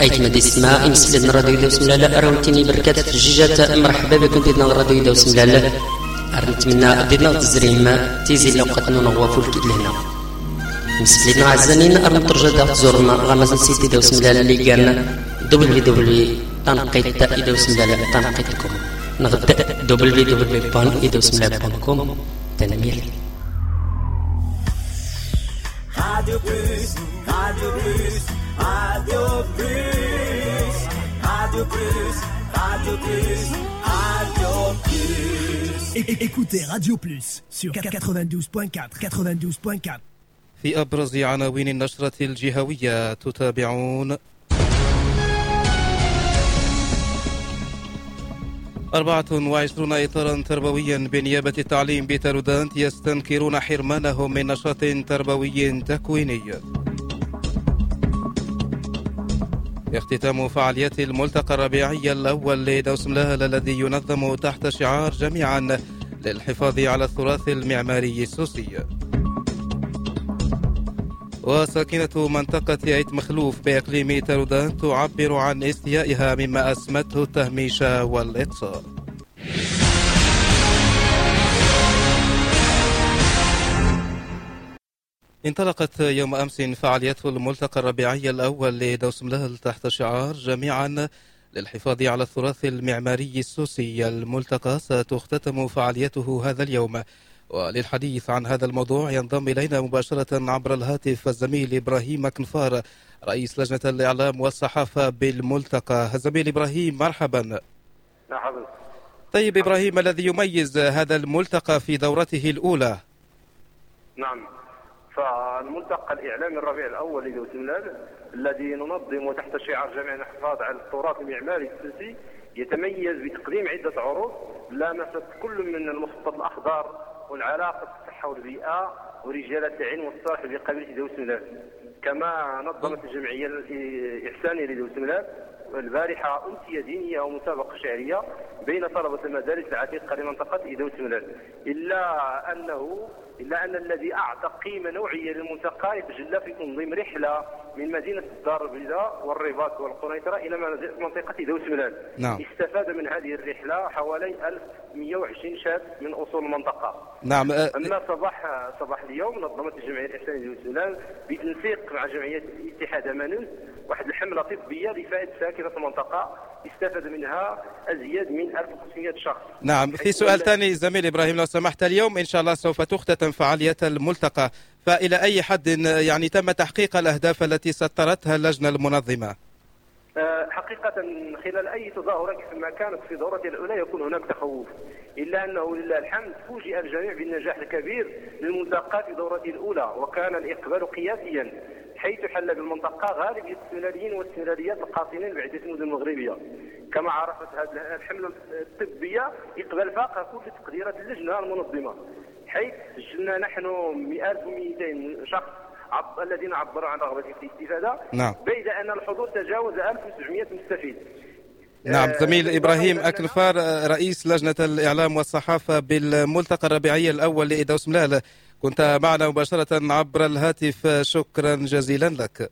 ايت مدي السماء يمسلن راديو دوس ملالا اراوتيني بركات في الجيجات. مرحبا بكم ديدنا راديو دوس ملالا نتمنى ديدنا تزريم تيزي لوقت نغوا فولك لهنا. مسلينا عزانين ارن ترجع دا زورنا. غامز سيتي دوس ملالا اللي قالنا. دبليو دبليو تنقيت دوس ملالا تنقيتكم نغدا دبليو دبليو بان دوس ملالا بانكم تنميل. Radio Plus, Radio Plus, Radio Plus, Radio Plus, Radio Plus, Radio Plus. Écoutez Radio Plus sur 92.4, 92.4. في أبرز عناوين النشرة الجهوية تتابعون. أربعة وعشرون إطارا تربويا بنيابة التعليم بترودانت يستنكرون حرمانهم من نشاط تربوي تكويني. اختتام فعاليات الملتقى الربيعي الأول لدوس ملاهل الذي ينظم تحت شعار جميعا للحفاظ على التراث المعماري السوسي. وساكنة منطقة أيت مخلوف بإقليم ترودان تعبر عن استيائها مما أسمته التهميش والإقصاء انطلقت يوم أمس فعاليات الملتقى الربيعي الأول لدوس ملهل تحت شعار جميعا للحفاظ على التراث المعماري السوسي الملتقى ستختتم فعاليته هذا اليوم. وللحديث عن هذا الموضوع ينضم إلينا مباشرة عبر الهاتف الزميل إبراهيم كنفار رئيس لجنة الإعلام والصحافة بالملتقى. الزميل إبراهيم مرحبا. مرحبا. طيب إبراهيم الذي يميز هذا الملتقى في دورته الأولى؟ نعم. فالملتقى الإعلامي الربيع الأول لدوسملال الذي ننظم تحت شعار جميع الحفاظ على التراث المعماري السوسي يتميز بتقديم عدة عروض لامست كل من المخطط الأخضر والعلاقة الصحة والبيئة ورجالة العلم والصالح بقبيلة ذوي كما نظمت الجمعية الإحسانية لذوي البارحة أمسية دينية ومسابقة شعرية بين طلبة المدارس العتيقة لمنطقة ذوي سملان إلا أنه إلا أن الذي أعطى قيمة نوعية للملتقى يتجلى في تنظيم رحلة من مدينة الدار البيضاء والرباط والقنيطرة إلى منطقة ذوي سملان نعم. استفاد من هذه الرحلة حوالي 1120 شاب من أصول المنطقة. نعم أما صباح صباح اليوم نظمت الجمعية الإحسانية سملان بتنسيق مع جمعية اتحاد أمانوس واحد الحملة طبية لفائدة ساكنة المنطقة استفاد منها أزيد من 1500 شخص. نعم في سؤال ثاني زميل إبراهيم لو سمحت اليوم إن شاء الله سوف تختتم فعالية الملتقى. فإلى أي حد يعني تم تحقيق الأهداف التي سطرتها اللجنة المنظمة؟ أه، حقيقة خلال أي تظاهرة كما كانت في دورتها الأولى يكون هناك تخوف. إلا أنه لله الحمد فوجئ الجميع بالنجاح الكبير للملتقى في دورته الأولى وكان الإقبال قياسيا. حيث حل بالمنطقة غالبية السلاليين والسلاليات القاطنين بعدة مدن مغربية كما عرفت هذه الحملة الطبية إقبال فاق كل تقديرات اللجنة المنظمة حيث سجلنا نحن 1200 شخص عب... الذين عبروا عن رغبتهم في الاستفادة. نعم. بيد أن الحضور تجاوز 1900 مستفيد. نعم. آه، زميل إبراهيم أكنفار رئيس لجنة الإعلام والصحافة بالملتقى الربيعي الأول لإدوس ملال. كنت معنا مباشرة عبر الهاتف. شكرا جزيلا لك.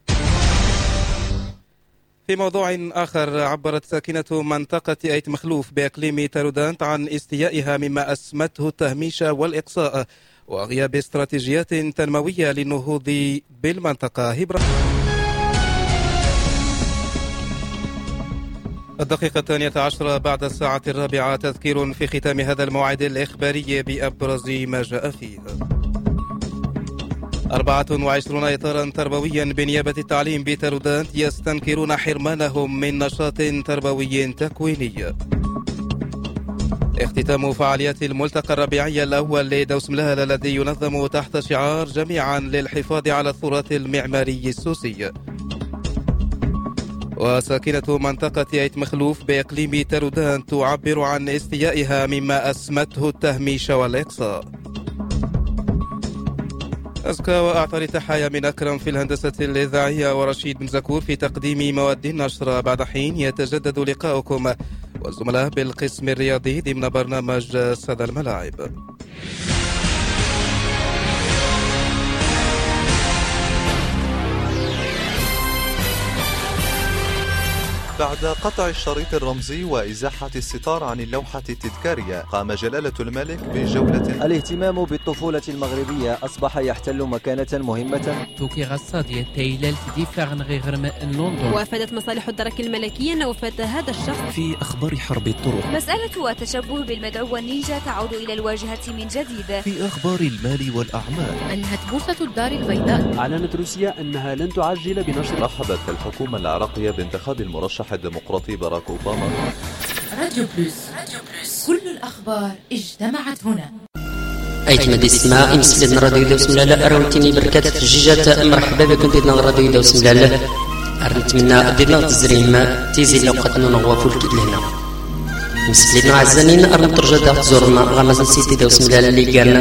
في موضوع آخر عبرت ساكنة منطقة أيت مخلوف بإقليم تارودانت عن استيائها مما أسمته التهميش والإقصاء وغياب استراتيجيات تنموية للنهوض بالمنطقة. هبرة الدقيقة الثانية عشرة بعد الساعة الرابعة تذكير في ختام هذا الموعد الإخباري بأبرز ما جاء فيه. 24 إطارا تربويا بنيابة التعليم بترودانت يستنكرون حرمانهم من نشاط تربوي تكويني. اختتام فعاليات الملتقى الربيعي الأول لدوس ملهل الذي ينظم تحت شعار جميعا للحفاظ على التراث المعماري السوسي وساكنة منطقة أيت مخلوف بإقليم ترودان تعبر عن استيائها مما أسمته التهميش والإقصاء. أزكى وأعطى تحايا من أكرم في الهندسة الإذاعية ورشيد بن زكور في تقديم مواد النشر بعد حين يتجدد لقاؤكم والزملاء بالقسم الرياضي ضمن برنامج سدى الملاعب. بعد قطع الشريط الرمزي وإزاحة الستار عن اللوحة التذكارية قام جلالة الملك بجولة الاهتمام بالطفولة المغربية أصبح يحتل مكانة مهمة. وافدت مصالح الدرك الملكي أن وفاة هذا الشخص. في أخبار حرب الطرق. مسألة التشبه بالمدعو النينجا تعود إلى الواجهة من جديد. في أخبار المال والأعمال. أنهت بورصة الدار البيضاء. أعلنت روسيا أنها لن تعجل بنشر. رحبت الحكومة العراقية بانتخاب المرشح الديمقراطي باراك أوباما. راديو بلوس. راديو بلوس كل الأخبار اجتمعت هنا. ايت مدي السماء أمس لنا راديو دوس ملالا اروتيني بركات في الجيجات مرحبا بكم ديدنا راديو دوس ملالا نتمنى ديدنا تزريم تيزي لو قتلنا نغوافو الكيد لهنا مسكلينا عزانين ارن ترجع دا تزورنا غامزن سيتي دوس ملالا اللي قالنا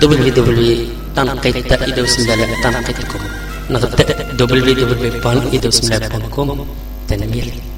دبليو دبليو تنقيت دوس ملالا تنقيتكم نغدا دبليو دبليو بان إدوس ملالا بانكم تنمير